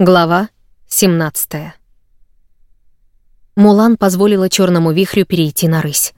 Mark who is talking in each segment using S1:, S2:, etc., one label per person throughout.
S1: Глава 17 Мулан позволила черному вихрю перейти на рысь.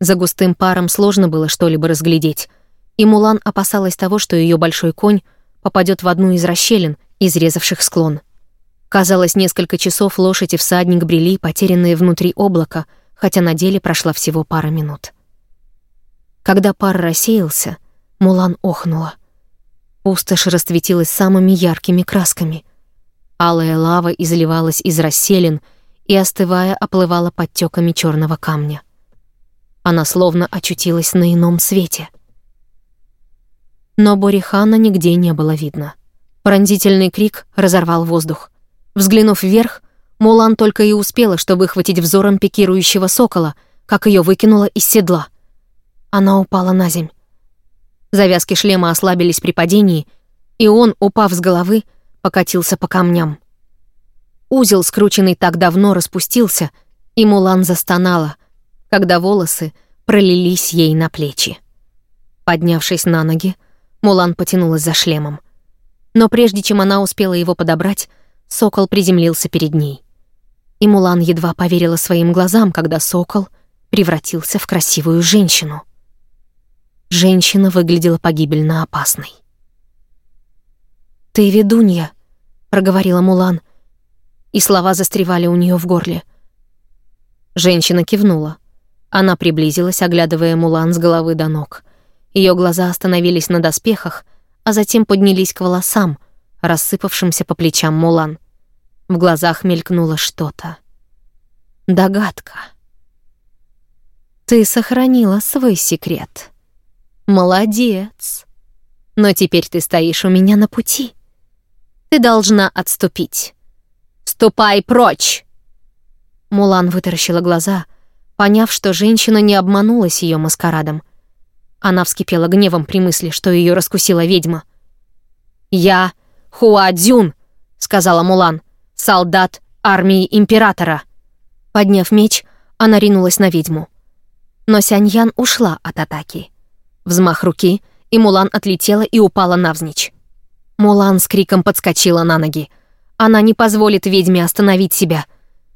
S1: За густым паром сложно было что-либо разглядеть, и Мулан опасалась того, что ее большой конь попадет в одну из расщелин, изрезавших склон. Казалось, несколько часов лошадь и всадник брели, потерянные внутри облака, хотя на деле прошла всего пара минут. Когда пар рассеялся, Мулан охнула. Пустошь расцветилась самыми яркими красками — Алая лава изливалась из расселин и, остывая, оплывала подтеками черного камня. Она словно очутилась на ином свете. Но Борихана нигде не было видно. Пронзительный крик разорвал воздух. Взглянув вверх, Мулан только и успела, что выхватить взором пикирующего сокола, как ее выкинуло из седла. Она упала на земь. Завязки шлема ослабились при падении, и он, упав с головы, покатился по камням. Узел, скрученный так давно, распустился, и Мулан застонала, когда волосы пролились ей на плечи. Поднявшись на ноги, Мулан потянулась за шлемом. Но прежде чем она успела его подобрать, сокол приземлился перед ней. И Мулан едва поверила своим глазам, когда сокол превратился в красивую женщину. Женщина выглядела погибельно опасной. «Ты ведунья», — проговорила Мулан, и слова застревали у нее в горле. Женщина кивнула. Она приблизилась, оглядывая Мулан с головы до ног. Ее глаза остановились на доспехах, а затем поднялись к волосам, рассыпавшимся по плечам Мулан. В глазах мелькнуло что-то. Догадка. «Ты сохранила свой секрет. Молодец. Но теперь ты стоишь у меня на пути». Ты должна отступить. Ступай прочь!» Мулан вытаращила глаза, поняв, что женщина не обманулась ее маскарадом. Она вскипела гневом при мысли, что ее раскусила ведьма. «Я Хуа Дзюн», — сказала Мулан, — «солдат армии императора». Подняв меч, она ринулась на ведьму. Но Сяньян ушла от атаки. Взмах руки, и Мулан отлетела и упала навзничь. Мулан с криком подскочила на ноги. Она не позволит ведьме остановить себя.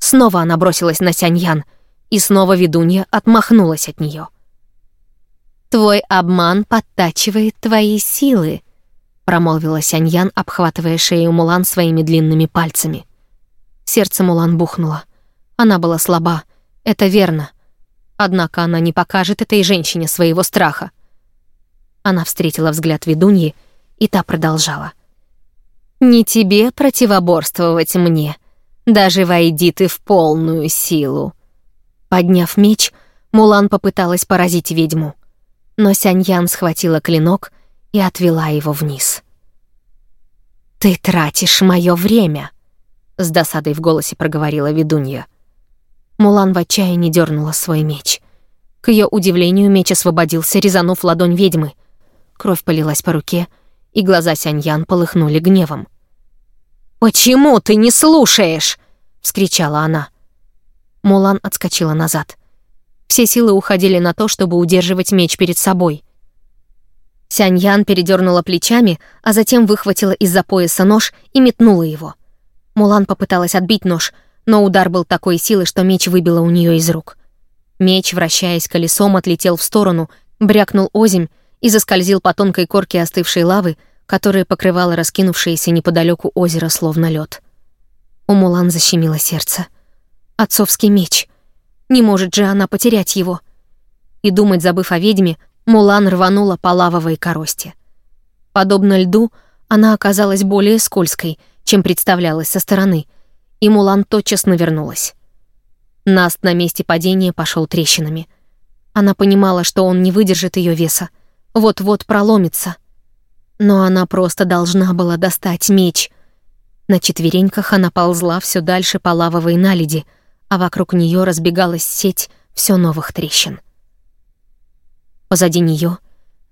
S1: Снова она бросилась на Сяньян, и снова ведунья отмахнулась от нее. «Твой обман подтачивает твои силы», — промолвила Сяньян, обхватывая шею Мулан своими длинными пальцами. Сердце Мулан бухнуло. Она была слаба, это верно. Однако она не покажет этой женщине своего страха. Она встретила взгляд ведуньи, и та продолжала. «Не тебе противоборствовать мне. Даже войди ты в полную силу». Подняв меч, Мулан попыталась поразить ведьму. Но Сяньян схватила клинок и отвела его вниз. «Ты тратишь мое время», — с досадой в голосе проговорила ведунья. Мулан в отчаянии дернула свой меч. К ее удивлению, меч освободился, резанув ладонь ведьмы. Кровь полилась по руке, и глаза Сяньян полыхнули гневом. «Почему ты не слушаешь?» — вскричала она. Мулан отскочила назад. Все силы уходили на то, чтобы удерживать меч перед собой. Сяньян передернула плечами, а затем выхватила из-за пояса нож и метнула его. Мулан попыталась отбить нож, но удар был такой силы, что меч выбило у нее из рук. Меч, вращаясь колесом, отлетел в сторону, брякнул озимь и заскользил по тонкой корке остывшей лавы, которая покрывала раскинувшееся неподалеку озеро, словно лед. У Мулан защемило сердце. Отцовский меч. Не может же она потерять его. И думать, забыв о ведьме, Мулан рванула по лавовой коросте. Подобно льду, она оказалась более скользкой, чем представлялась со стороны, и Мулан тотчас навернулась. Наст на месте падения пошел трещинами. Она понимала, что он не выдержит ее веса, вот-вот проломится. Но она просто должна была достать меч. На четвереньках она ползла все дальше по лавовой наледи, а вокруг нее разбегалась сеть все новых трещин. Позади нее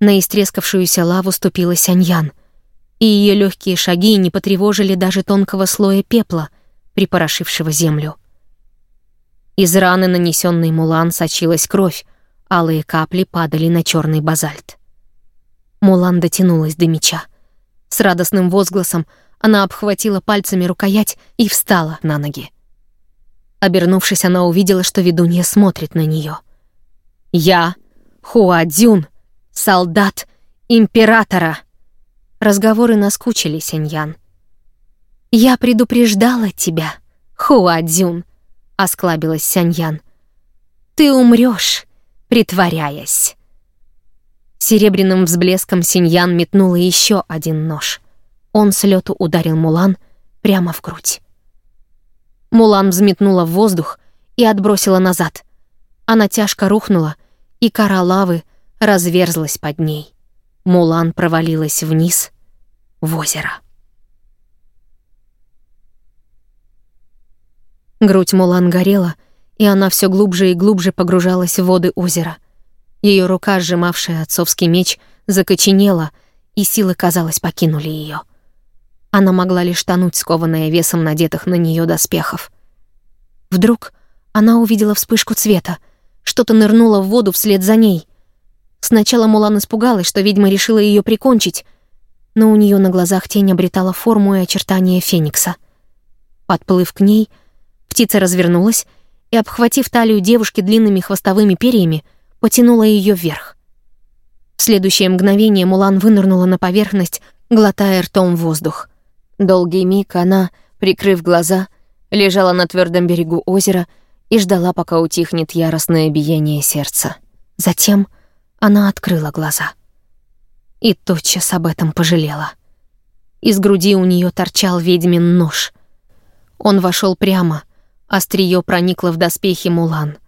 S1: на истрескавшуюся лаву ступила Сяньян, и ее легкие шаги не потревожили даже тонкого слоя пепла, припорошившего землю. Из раны, нанесенной Мулан, сочилась кровь, алые капли падали на черный базальт. Мулан дотянулась до меча. С радостным возгласом она обхватила пальцами рукоять и встала на ноги. Обернувшись, она увидела, что ведунья смотрит на нее. «Я Хуадзюн, солдат императора!» Разговоры наскучили Синьян. «Я предупреждала тебя, Хуадзюн», — осклабилась Сяньян. «Ты умрешь, притворяясь». Серебряным взблеском Синьян метнула еще один нож. Он с лету ударил Мулан прямо в грудь. Мулан взметнула в воздух и отбросила назад. Она тяжко рухнула, и кора лавы разверзлась под ней. Мулан провалилась вниз в озеро. Грудь Мулан горела, и она все глубже и глубже погружалась в воды озера. Ее рука, сжимавшая отцовский меч, закоченела, и силы, казалось, покинули ее. Она могла лишь тонуть, скованная весом надетых на нее доспехов. Вдруг она увидела вспышку цвета. Что-то нырнуло в воду вслед за ней. Сначала Мулан испугалась, что ведьма решила ее прикончить, но у нее на глазах тень обретала форму и очертания феникса. Подплыв к ней — Птица развернулась и, обхватив талию девушки длинными хвостовыми перьями, потянула ее вверх. В следующее мгновение Мулан вынырнула на поверхность, глотая ртом воздух. Долгий миг она, прикрыв глаза, лежала на твердом берегу озера и ждала, пока утихнет яростное биение сердца. Затем она открыла глаза. И тотчас об этом пожалела. Из груди у нее торчал ведьмин нож. Он вошел прямо, Остриё проникло в доспехи Мулан.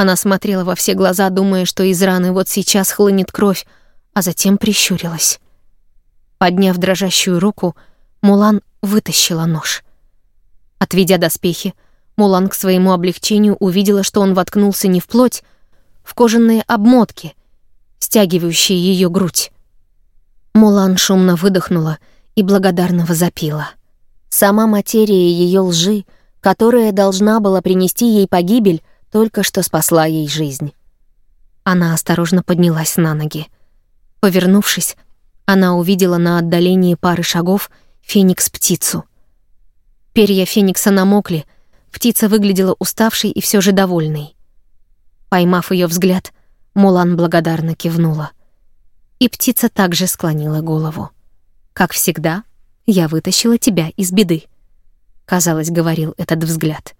S1: Она смотрела во все глаза, думая, что из раны вот сейчас хлынет кровь, а затем прищурилась. Подняв дрожащую руку, Мулан вытащила нож. Отведя доспехи, Мулан к своему облегчению увидела, что он воткнулся не в плоть, в кожаные обмотки, стягивающие ее грудь. Мулан шумно выдохнула и благодарно возопила. Сама материя ее лжи — которая должна была принести ей погибель, только что спасла ей жизнь. Она осторожно поднялась на ноги. Повернувшись, она увидела на отдалении пары шагов феникс-птицу. Перья феникса намокли, птица выглядела уставшей и все же довольной. Поймав ее взгляд, Мулан благодарно кивнула. И птица также склонила голову. «Как всегда, я вытащила тебя из беды» казалось, говорил этот взгляд.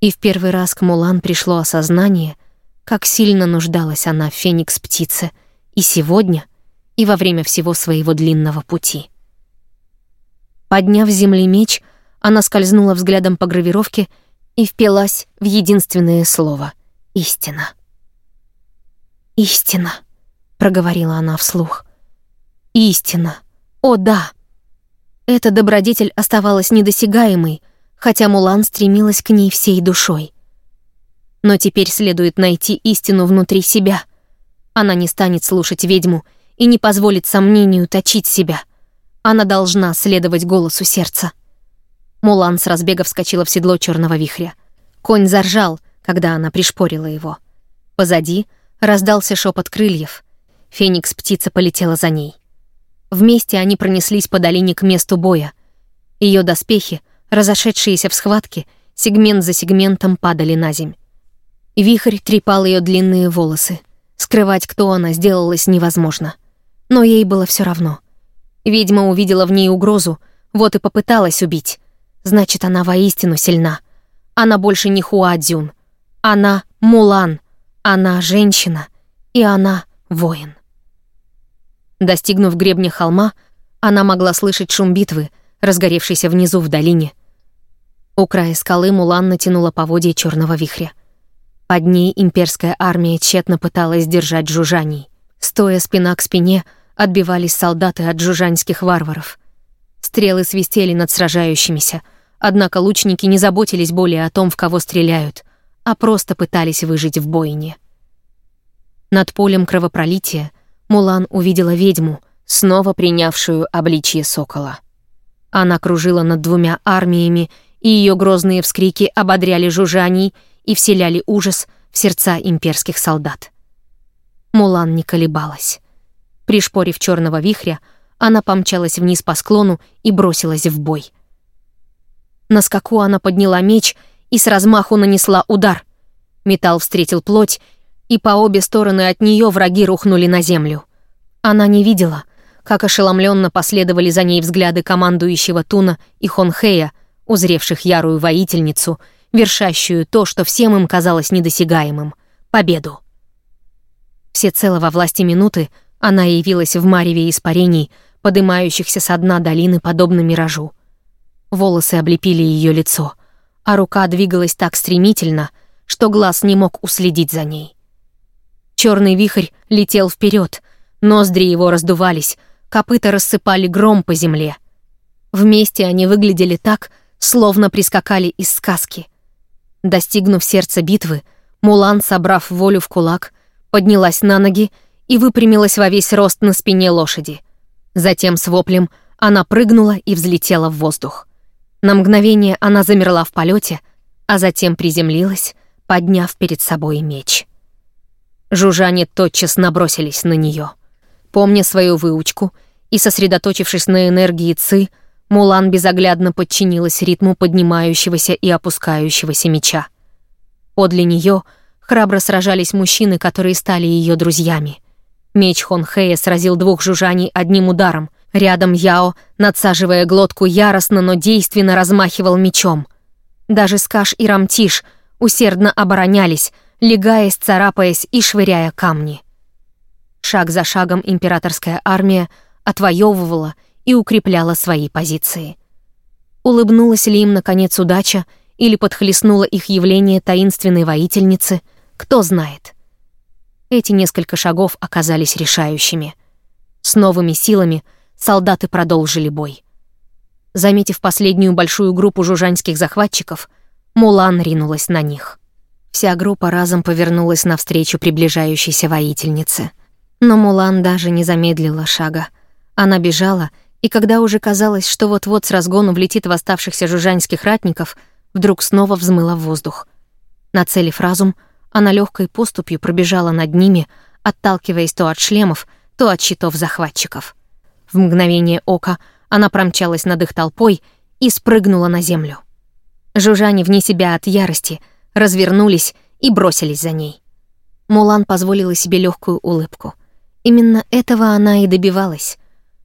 S1: И в первый раз к Мулан пришло осознание, как сильно нуждалась она в феникс-птице и сегодня, и во время всего своего длинного пути. Подняв с земли меч, она скользнула взглядом по гравировке и впилась в единственное слово — «Истина». «Истина», — проговорила она вслух. «Истина. О, да!» Эта добродетель оставалась недосягаемой, хотя Мулан стремилась к ней всей душой. Но теперь следует найти истину внутри себя. Она не станет слушать ведьму и не позволит сомнению точить себя. Она должна следовать голосу сердца. Мулан с разбега вскочила в седло черного вихря. Конь заржал, когда она пришпорила его. Позади раздался шепот крыльев. Феникс-птица полетела за ней. Вместе они пронеслись по долине к месту боя. Ее доспехи, разошедшиеся в схватке, сегмент за сегментом падали на земь. Вихрь трепал ее длинные волосы. Скрывать, кто она, сделалось невозможно. Но ей было все равно. Ведьма увидела в ней угрозу, вот и попыталась убить. Значит, она воистину сильна. Она больше не Хуадзюн. Она Мулан. Она женщина. И она воин. Достигнув гребня холма, она могла слышать шум битвы, разгоревшейся внизу в долине. У края скалы Мулан натянула поводья черного вихря. Под ней имперская армия тщетно пыталась держать жужжаний. Стоя спина к спине, отбивались солдаты от жужжанских варваров. Стрелы свистели над сражающимися, однако лучники не заботились более о том, в кого стреляют, а просто пытались выжить в бойне. Над полем кровопролития Мулан увидела ведьму, снова принявшую обличье сокола. Она кружила над двумя армиями, и ее грозные вскрики ободряли жужжаний и вселяли ужас в сердца имперских солдат. Мулан не колебалась. Пришпорив черного вихря, она помчалась вниз по склону и бросилась в бой. На скаку она подняла меч и с размаху нанесла удар. Металл встретил плоть, и по обе стороны от нее враги рухнули на землю. Она не видела, как ошеломленно последовали за ней взгляды командующего Туна и Хонхея, узревших ярую воительницу, вершащую то, что всем им казалось недосягаемым — победу. Всецело во власти минуты она явилась в мареве испарений, подымающихся со дна долины, подобно миражу. Волосы облепили ее лицо, а рука двигалась так стремительно, что глаз не мог уследить за ней. Черный вихрь летел вперед, ноздри его раздувались, копыта рассыпали гром по земле. Вместе они выглядели так, словно прискакали из сказки. Достигнув сердца битвы, Мулан, собрав волю в кулак, поднялась на ноги и выпрямилась во весь рост на спине лошади. Затем с воплем она прыгнула и взлетела в воздух. На мгновение она замерла в полете, а затем приземлилась, подняв перед собой меч. Жужжане тотчас набросились на нее. Помня свою выучку и сосредоточившись на энергии Ци, Мулан безоглядно подчинилась ритму поднимающегося и опускающегося меча. Подле нее храбро сражались мужчины, которые стали ее друзьями. Меч Хонхея сразил двух жужжаний одним ударом. Рядом Яо, надсаживая глотку яростно, но действенно размахивал мечом. Даже Скаш и Рамтиш усердно оборонялись, легаясь, царапаясь и швыряя камни. Шаг за шагом императорская армия отвоевывала и укрепляла свои позиции. Улыбнулась ли им, наконец, удача или подхлестнула их явление таинственной воительницы, кто знает. Эти несколько шагов оказались решающими. С новыми силами солдаты продолжили бой. Заметив последнюю большую группу жужанских захватчиков, Мулан ринулась на них. Вся группа разом повернулась навстречу приближающейся воительнице. Но Мулан даже не замедлила шага. Она бежала, и когда уже казалось, что вот-вот с разгону влетит в оставшихся жужанских ратников, вдруг снова взмыла в воздух. Нацелив разум, она легкой поступью пробежала над ними, отталкиваясь то от шлемов, то от щитов захватчиков. В мгновение ока она промчалась над их толпой и спрыгнула на землю. Жужжане вне себя от ярости развернулись и бросились за ней. Мулан позволила себе легкую улыбку. Именно этого она и добивалась.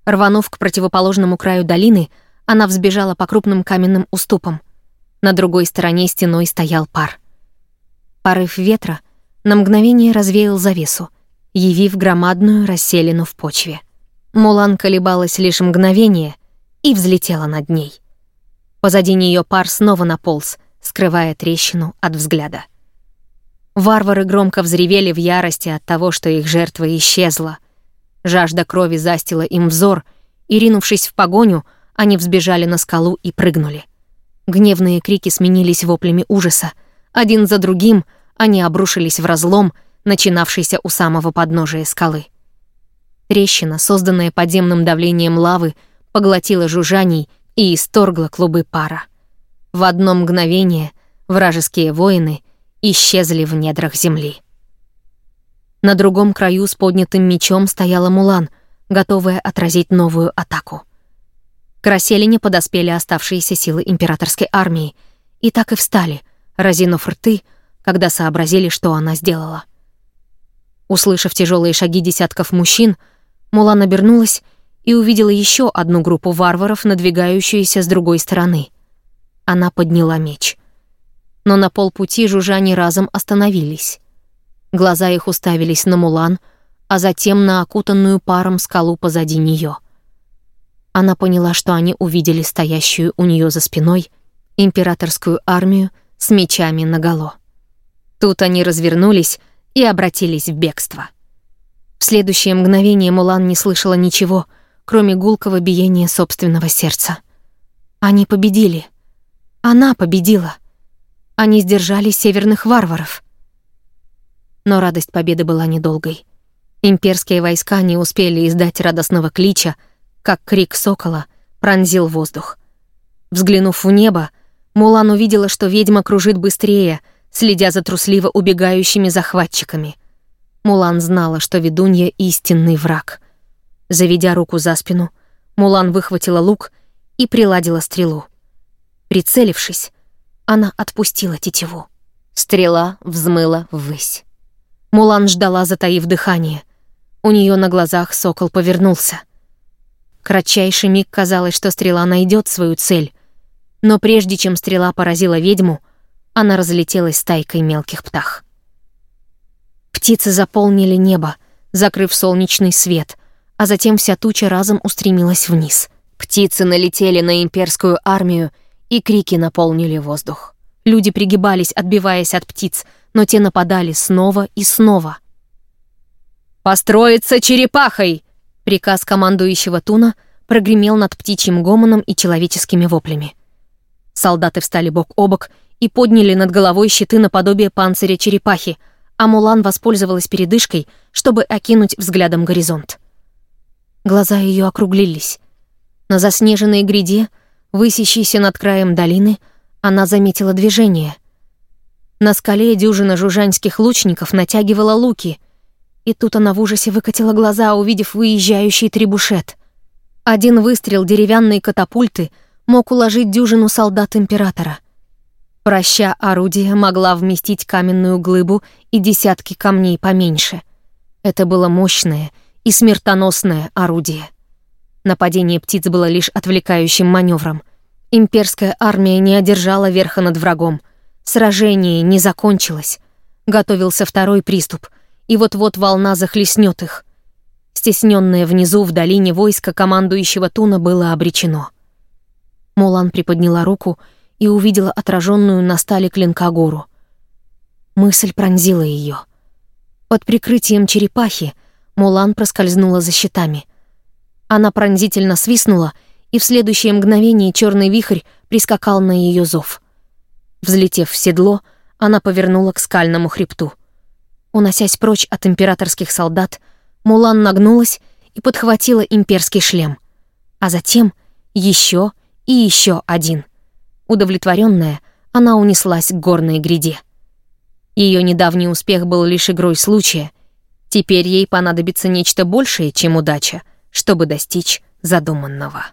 S1: Рванув к противоположному краю долины, она взбежала по крупным каменным уступам. На другой стороне стеной стоял пар. Порыв ветра на мгновение развеял завесу, явив громадную расселину в почве. Мулан колебалась лишь мгновение и взлетела над ней. Позади нее пар снова наполз, скрывая трещину от взгляда. Варвары громко взревели в ярости от того, что их жертва исчезла. Жажда крови застила им взор, и, ринувшись в погоню, они взбежали на скалу и прыгнули. Гневные крики сменились воплями ужаса. Один за другим они обрушились в разлом, начинавшийся у самого подножия скалы. Трещина, созданная подземным давлением лавы, поглотила жужжаний и исторгла клубы пара. В одно мгновение вражеские воины исчезли в недрах земли. На другом краю с поднятым мечом стояла Мулан, готовая отразить новую атаку. К расселине подоспели оставшиеся силы императорской армии и так и встали, разинув рты, когда сообразили, что она сделала. Услышав тяжелые шаги десятков мужчин, Мулан обернулась и увидела еще одну группу варваров, надвигающуюся с другой стороны. Она подняла меч. Но на полпути жужжане разом остановились. Глаза их уставились на Мулан, а затем на окутанную паром скалу позади нее. Она поняла, что они увидели стоящую у нее за спиной императорскую армию с мечами наголо. Тут они развернулись и обратились в бегство. В следующее мгновение Мулан не слышала ничего — кроме гулкого биения собственного сердца. Они победили. Она победила. Они сдержали северных варваров. Но радость победы была недолгой. Имперские войска не успели издать радостного клича, как крик сокола пронзил воздух. Взглянув в небо, Мулан увидела, что ведьма кружит быстрее, следя за трусливо убегающими захватчиками. Мулан знала, что ведунья — истинный враг. Заведя руку за спину, Мулан выхватила лук и приладила стрелу. Прицелившись, она отпустила тетиву. Стрела взмыла ввысь. Мулан ждала, затаив дыхание. У нее на глазах сокол повернулся. Кратчайший миг казалось, что стрела найдет свою цель. Но прежде чем стрела поразила ведьму, она разлетелась стайкой мелких птах. Птицы заполнили небо, закрыв солнечный свет, а затем вся туча разом устремилась вниз. Птицы налетели на имперскую армию, и крики наполнили воздух. Люди пригибались, отбиваясь от птиц, но те нападали снова и снова. «Построиться черепахой!» Приказ командующего Туна прогремел над птичьим гомоном и человеческими воплями. Солдаты встали бок о бок и подняли над головой щиты наподобие панциря черепахи, а Мулан воспользовалась передышкой, чтобы окинуть взглядом горизонт. Глаза ее округлились. На заснеженной гряде, высящейся над краем долины, она заметила движение. На скале дюжина жужанских лучников натягивала луки, и тут она в ужасе выкатила глаза, увидев выезжающий трибушет. Один выстрел деревянной катапульты мог уложить дюжину солдат императора. Проща орудие могла вместить каменную глыбу и десятки камней поменьше. Это было мощное и смертоносное орудие. Нападение птиц было лишь отвлекающим маневром — Имперская армия не одержала верха над врагом. Сражение не закончилось. Готовился второй приступ, и вот-вот волна захлестнет их. Стесненное внизу в долине войско командующего Туна было обречено. Мулан приподняла руку и увидела отраженную на стале клинка гору. Мысль пронзила ее. Под прикрытием черепахи Мулан проскользнула за щитами. Она пронзительно свистнула — и в следующее мгновение черный вихрь прискакал на ее зов. Взлетев в седло, она повернула к скальному хребту. Уносясь прочь от императорских солдат, Мулан нагнулась и подхватила имперский шлем. А затем еще и еще один. Удовлетворенная, она унеслась к горной гряде. Ее недавний успех был лишь игрой случая. Теперь ей понадобится нечто большее, чем удача, чтобы достичь задуманного.